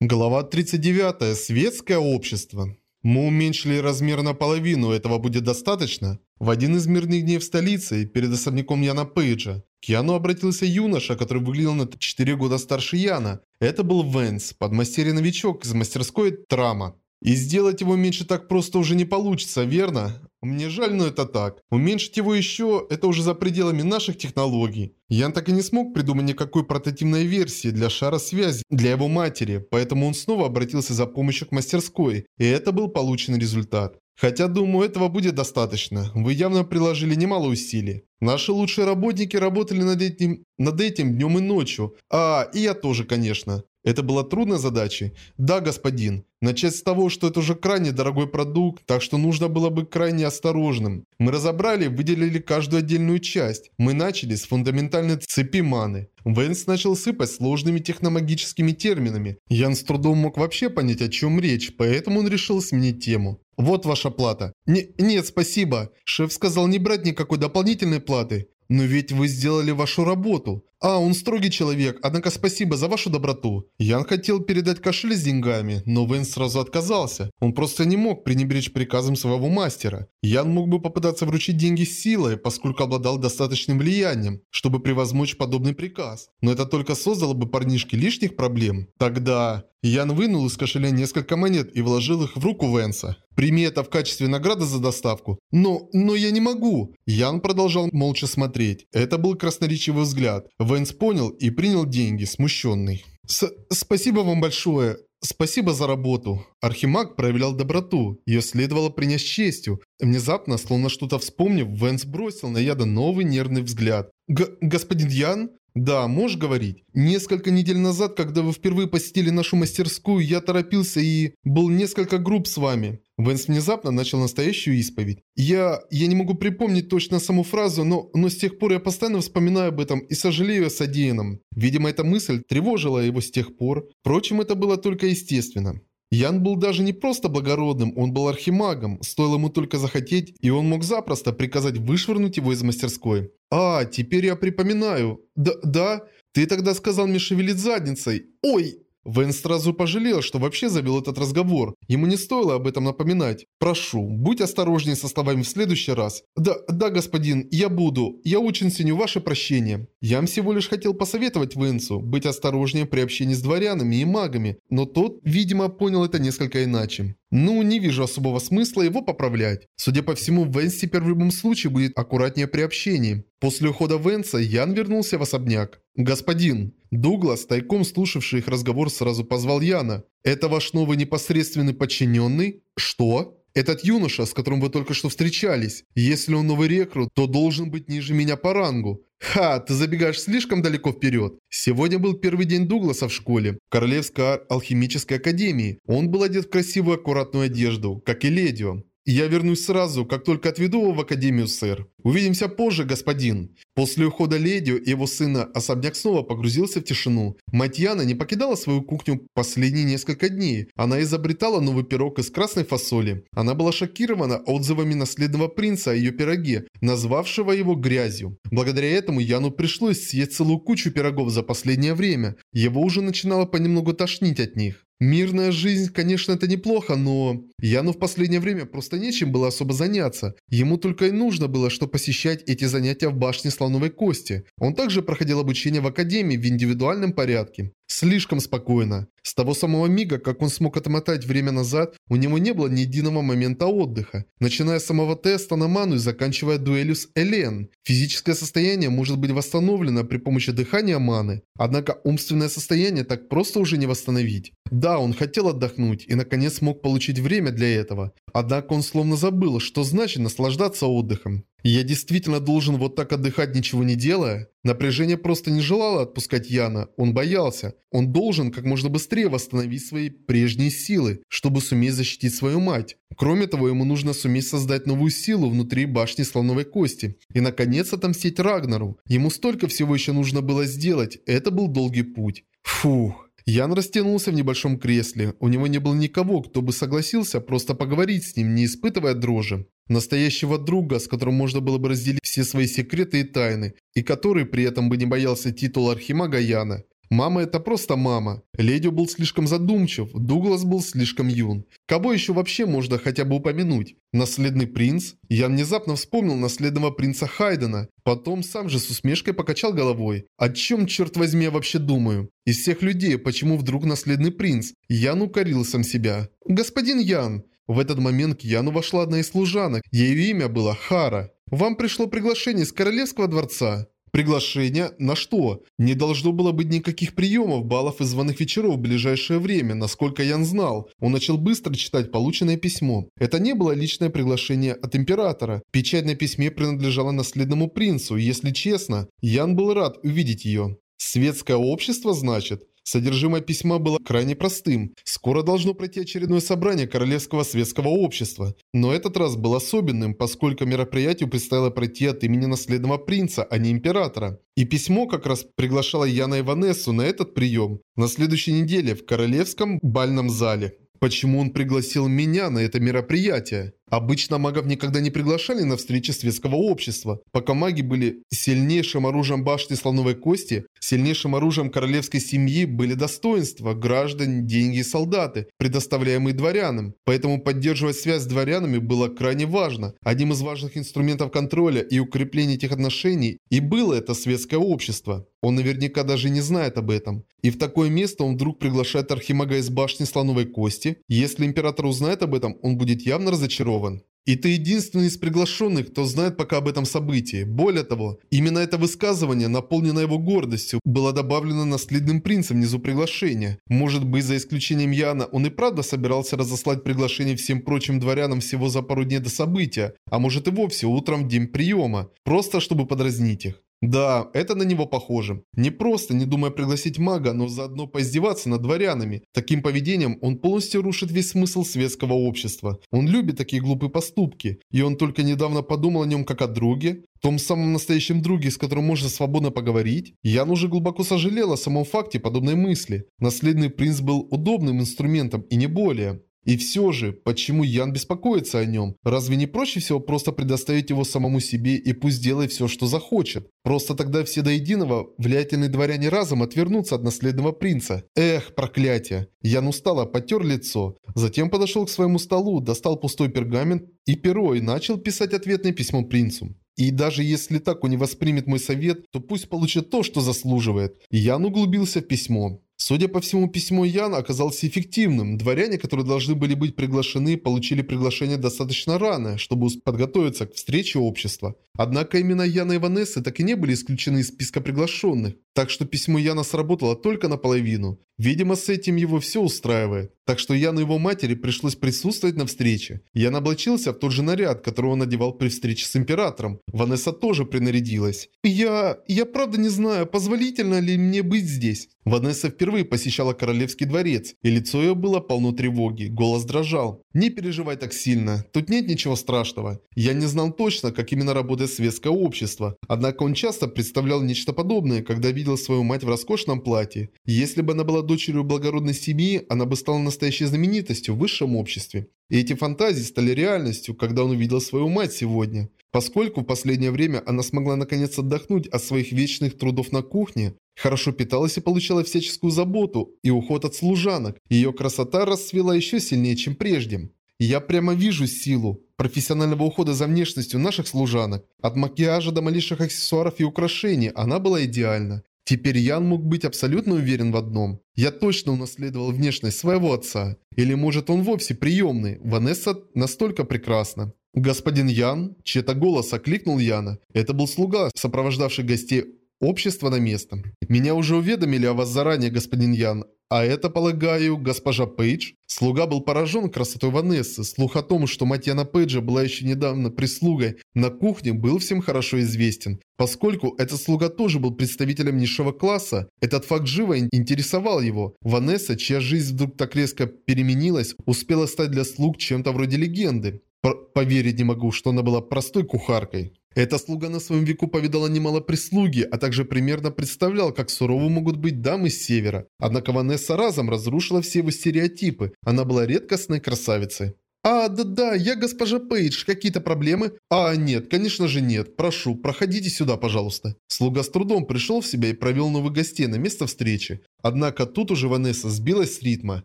Глава 39. Светское общество. Мы уменьшили размер наполовину, этого будет достаточно? В один из мирных дней в столице, перед особняком Яна Пейджа, к Яну обратился юноша, который выглядел на 4 года старше Яна. Это был Венс, подмастерье-новичок из мастерской Трама. И сделать его меньше так просто уже не получится, верно? Мне жаль, но это так. Уменьшить его еще – это уже за пределами наших технологий. Ян так и не смог придумать никакой прототипной версии для шара связи для его матери, поэтому он снова обратился за помощью к мастерской, и это был полученный результат. Хотя, думаю, этого будет достаточно. Вы явно приложили немало усилий. Наши лучшие работники работали над этим, над этим днем и ночью. А, и я тоже, конечно. Это была трудная задача? Да, господин. Начать с того, что это уже крайне дорогой продукт, так что нужно было быть крайне осторожным. Мы разобрали выделили каждую отдельную часть. Мы начали с фундаментальной цепи маны. Вэнс начал сыпать сложными техномагическими терминами. Ян с трудом мог вообще понять, о чем речь, поэтому он решил сменить тему. «Вот ваша плата». Не, «Нет, спасибо. Шеф сказал не брать никакой дополнительной платы. Но ведь вы сделали вашу работу. А, он строгий человек, однако спасибо за вашу доброту. Ян хотел передать кошель с деньгами, но Вэн сразу отказался. Он просто не мог пренебречь приказом своего мастера. Ян мог бы попытаться вручить деньги силой, поскольку обладал достаточным влиянием, чтобы превозмочь подобный приказ. Но это только создало бы парнишке лишних проблем. Тогда... Ян вынул из кошеля несколько монет и вложил их в руку Венса. «Прими это в качестве награды за доставку». «Но... но я не могу!» Ян продолжал молча смотреть. Это был красноречивый взгляд. Венс понял и принял деньги, смущенный. С «Спасибо вам большое. Спасибо за работу». Архимаг проявлял доброту. Ее следовало принять с честью. Внезапно, словно что-то вспомнив, Венс бросил на Яда новый нервный взгляд. Г «Господин Ян?» «Да, можешь говорить. Несколько недель назад, когда вы впервые посетили нашу мастерскую, я торопился и... был несколько групп с вами». Венс внезапно начал настоящую исповедь. «Я... я не могу припомнить точно саму фразу, но, но с тех пор я постоянно вспоминаю об этом и сожалею о содеянном». Видимо, эта мысль тревожила его с тех пор. Впрочем, это было только естественно. Ян был даже не просто благородным, он был архимагом. Стоило ему только захотеть, и он мог запросто приказать вышвырнуть его из мастерской. «А, теперь я припоминаю. Да, да, ты тогда сказал мне шевелить задницей. Ой!» Вэн сразу пожалел, что вообще завел этот разговор. Ему не стоило об этом напоминать. «Прошу, будь осторожнее со словами в следующий раз». «Да, да, господин, я буду. Я очень ценю ваше прощение». Я всего лишь хотел посоветовать Вэнсу быть осторожнее при общении с дворянами и магами, но тот, видимо, понял это несколько иначе. Ну, не вижу особого смысла его поправлять. Судя по всему, Вэнс теперь в любом случае будет аккуратнее при общении. После ухода Вэнса Ян вернулся в особняк. «Господин!» Дуглас, тайком слушавший их разговор, сразу позвал Яна. «Это ваш новый непосредственный подчиненный?» «Что?» Этот юноша, с которым вы только что встречались, если он новый рекрут, то должен быть ниже меня по рангу. Ха, ты забегаешь слишком далеко вперед. Сегодня был первый день Дугласа в школе, в Королевской алхимической академии. Он был одет в красивую аккуратную одежду, как и Ледио. «Я вернусь сразу, как только отведу его в Академию, сэр. Увидимся позже, господин». После ухода Ледио и его сына особняк снова погрузился в тишину. Мать Яна не покидала свою кухню последние несколько дней. Она изобретала новый пирог из красной фасоли. Она была шокирована отзывами наследного принца о ее пироге, назвавшего его грязью. Благодаря этому Яну пришлось съесть целую кучу пирогов за последнее время. Его уже начинало понемногу тошнить от них. Мирная жизнь, конечно, это неплохо, но... Яну в последнее время просто нечем было особо заняться. Ему только и нужно было, что посещать эти занятия в башне Слоновой Кости. Он также проходил обучение в Академии в индивидуальном порядке. Слишком спокойно. С того самого мига, как он смог отмотать время назад, у него не было ни единого момента отдыха. Начиная с самого теста на ману и заканчивая дуэлью с Элен. Физическое состояние может быть восстановлено при помощи дыхания маны. Однако умственное состояние так просто уже не восстановить. Да, он хотел отдохнуть и наконец смог получить время для этого. Однако он словно забыл, что значит наслаждаться отдыхом. Я действительно должен вот так отдыхать, ничего не делая? Напряжение просто не желало отпускать Яна. Он боялся. Он должен как можно быстрее восстановить свои прежние силы, чтобы суметь защитить свою мать. Кроме того, ему нужно суметь создать новую силу внутри башни Слоновой Кости. И наконец отомстить Рагнару. Ему столько всего еще нужно было сделать. Это был долгий путь. Фух. Ян растянулся в небольшом кресле. У него не было никого, кто бы согласился просто поговорить с ним, не испытывая дрожи. Настоящего друга, с которым можно было бы разделить все свои секреты и тайны, и который при этом бы не боялся титула Архимага Яна. Мама это просто мама. Ледио был слишком задумчив, Дуглас был слишком юн. Кого еще вообще можно хотя бы упомянуть? Наследный принц? Я внезапно вспомнил наследного принца Хайдена. Потом сам же с усмешкой покачал головой. О чем, черт возьми, я вообще думаю? Из всех людей, почему вдруг наследный принц? Ян укорил сам себя. Господин Ян. В этот момент к Яну вошла одна из служанок. Ее имя было Хара. Вам пришло приглашение из королевского дворца. Приглашение? На что? Не должно было быть никаких приемов, баллов и званых вечеров в ближайшее время, насколько Ян знал. Он начал быстро читать полученное письмо. Это не было личное приглашение от императора. Печать на письме принадлежала наследному принцу, если честно, Ян был рад увидеть ее. Светское общество, значит? Содержимое письма было крайне простым. Скоро должно пройти очередное собрание Королевского светского общества. Но этот раз был особенным, поскольку мероприятию предстояло пройти от имени наследного принца, а не императора. И письмо как раз приглашало Яна и Ванессу на этот прием на следующей неделе в Королевском бальном зале. Почему он пригласил меня на это мероприятие? Обычно магов никогда не приглашали на встречи светского общества, пока маги были сильнейшим оружием башни слоновой кости, сильнейшим оружием королевской семьи были достоинства, граждан, деньги и солдаты, предоставляемые дворянам. Поэтому поддерживать связь с дворянами было крайне важно. Одним из важных инструментов контроля и укрепления этих отношений и было это светское общество. Он наверняка даже не знает об этом. И в такое место он вдруг приглашает Архимага из башни слоновой кости. Если император узнает об этом, он будет явно разочарован арестован. И ты единственный из приглашенных, кто знает пока об этом событии. Более того, именно это высказывание, наполненное его гордостью, было добавлено наследным принцем внизу приглашения. Может быть, за исключением Яна, он и правда собирался разослать приглашение всем прочим дворянам всего за пару дней до события, а может и вовсе утром в день приема, просто чтобы подразнить их. Да, это на него похоже. Не просто, не думая пригласить мага, но заодно поиздеваться над дворянами. Таким поведением он полностью рушит весь смысл светского общества. Он любит такие глупые поступки. И он только недавно подумал о нем как о друге, том самом настоящем друге, с которым можно свободно поговорить. Ян уже глубоко сожалел о самом факте подобной мысли. Наследный принц был удобным инструментом и не более. И все же, почему Ян беспокоится о нем? Разве не проще всего просто предоставить его самому себе и пусть делает все, что захочет? Просто тогда все до единого влиятельные дворяне разом отвернутся от наследного принца. Эх, проклятие. Ян устало потер лицо. Затем подошел к своему столу, достал пустой пергамент и перо и начал писать ответное письмо принцу. И даже если так он не воспримет мой совет, то пусть получит то, что заслуживает. Ян углубился в письмо. Судя по всему, письмо Ян оказалось эффективным. Дворяне, которые должны были быть приглашены, получили приглашение достаточно рано, чтобы подготовиться к встрече общества. Однако именно Яна и Ванесса так и не были исключены из списка приглашенных. Так что письмо Яна сработало только наполовину. Видимо, с этим его все устраивает. Так что Яну и его матери пришлось присутствовать на встрече. Ян облачился в тот же наряд, который он надевал при встрече с императором. Ванесса тоже принарядилась. «Я... я правда не знаю, позволительно ли мне быть здесь?» Ванесса впервые посещала королевский дворец, и лицо ее было полно тревоги, голос дрожал. «Не переживай так сильно, тут нет ничего страшного. Я не знал точно, как именно работает светское общество, однако он часто представлял нечто подобное, когда видел свою мать в роскошном платье. Если бы она была дочерью благородной семьи, она бы стала настоящей знаменитостью в высшем обществе. И эти фантазии стали реальностью, когда он увидел свою мать сегодня. Поскольку в последнее время она смогла наконец отдохнуть от своих вечных трудов на кухне, хорошо питалась и получала всяческую заботу и уход от служанок, ее красота расцвела еще сильнее, чем прежде. Я прямо вижу силу профессионального ухода за внешностью наших служанок. От макияжа до малейших аксессуаров и украшений она была идеальна. Теперь Ян мог быть абсолютно уверен в одном. Я точно унаследовал внешность своего отца. Или может он вовсе приемный. Ванесса настолько прекрасна. «Господин Ян?» Чей-то голос окликнул Яна. Это был слуга, сопровождавший гостей общества на место. «Меня уже уведомили о вас заранее, господин Ян. А это, полагаю, госпожа Пейдж? Слуга был поражен красотой Ванессы. Слух о том, что мать Яна Пейджа была еще недавно прислугой на кухне, был всем хорошо известен. Поскольку этот слуга тоже был представителем низшего класса, этот факт живо интересовал его. Ванесса, чья жизнь вдруг так резко переменилась, успела стать для слуг чем-то вроде легенды. П Поверить не могу, что она была простой кухаркой. Эта слуга на своем веку повидала немало прислуги, а также примерно представлял, как суровы могут быть дамы с севера. Однако Ванесса разом разрушила все его стереотипы. Она была редкостной красавицей. «А, да-да, я госпожа Пейдж. Какие-то проблемы?» «А, нет, конечно же нет. Прошу, проходите сюда, пожалуйста». Слуга с трудом пришел в себя и провел новых гостей на место встречи. Однако тут уже Ванесса сбилась с ритма.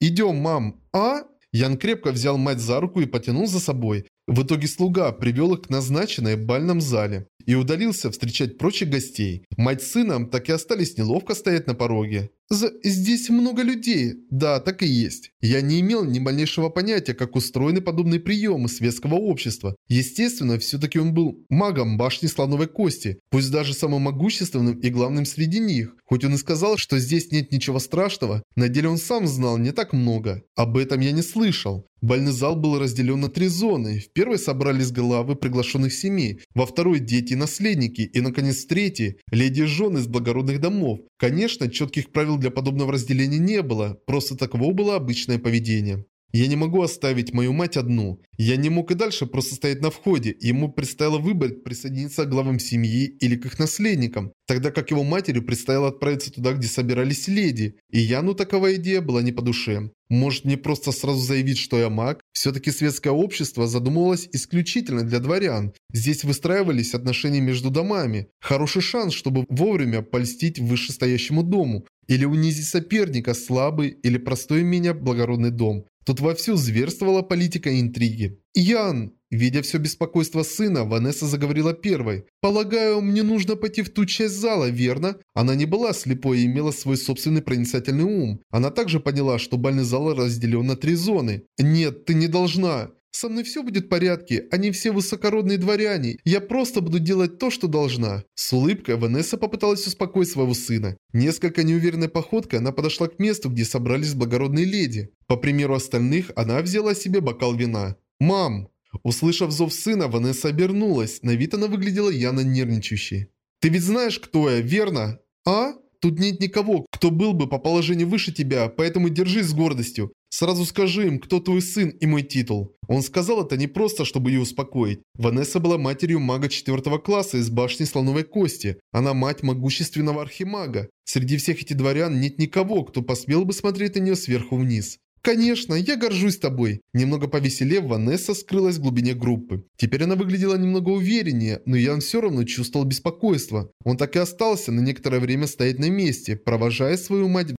«Идем, мам». «А?» Ян крепко взял мать за руку и потянул за собой. В итоге слуга привел их к назначенной бальном зале и удалился встречать прочих гостей. Мать с сыном так и остались неловко стоять на пороге. З «Здесь много людей». Да, так и есть. Я не имел ни малейшего понятия, как устроены подобные приемы светского общества. Естественно, все-таки он был магом башни слоновой кости, пусть даже самым могущественным и главным среди них. Хоть он и сказал, что здесь нет ничего страшного, на деле он сам знал не так много. Об этом я не слышал. Бальный зал был разделен на три зоны. В первой собрались главы приглашенных семей, во второй – дети и наследники, и, наконец, в третьей – леди жены из благородных домов. Конечно, четких правил для подобного разделения не было, просто таково было обычное поведение. Я не могу оставить мою мать одну. Я не мог и дальше просто стоять на входе, ему предстояло выбрать присоединиться к главам семьи или к их наследникам, тогда как его матери предстояло отправиться туда, где собирались леди, и Яну такова идея была не по душе. Может мне просто сразу заявить, что я маг? Все-таки светское общество задумывалось исключительно для дворян. Здесь выстраивались отношения между домами. Хороший шанс, чтобы вовремя польстить вышестоящему дому. Или унизить соперника, слабый или простой меня благородный дом. Тут вовсю зверствовала политика и интриги. «Ян!» Видя все беспокойство сына, Ванесса заговорила первой. «Полагаю, мне нужно пойти в ту часть зала, верно?» Она не была слепой и имела свой собственный проницательный ум. Она также поняла, что бальный зал разделен на три зоны. «Нет, ты не должна!» Со мной все будет в порядке, они все высокородные дворяне. Я просто буду делать то, что должна». С улыбкой Ванесса попыталась успокоить своего сына. Несколько неуверенной походкой она подошла к месту, где собрались благородные леди. По примеру остальных, она взяла себе бокал вина. «Мам!» Услышав зов сына, Ванесса обернулась. На вид она выглядела явно нервничающей. «Ты ведь знаешь, кто я, верно?» «А?» Тут нет никого, кто был бы по положению выше тебя, поэтому держись с гордостью. Сразу скажи им, кто твой сын и мой титул. Он сказал это не просто, чтобы ее успокоить. Ванесса была матерью мага четвертого класса из башни Слоновой Кости. Она мать могущественного архимага. Среди всех этих дворян нет никого, кто посмел бы смотреть на нее сверху вниз. «Конечно, я горжусь тобой!» Немного повеселев, Ванесса скрылась в глубине группы. Теперь она выглядела немного увереннее, но Ян все равно чувствовал беспокойство. Он так и остался на некоторое время стоять на месте, провожая свою мать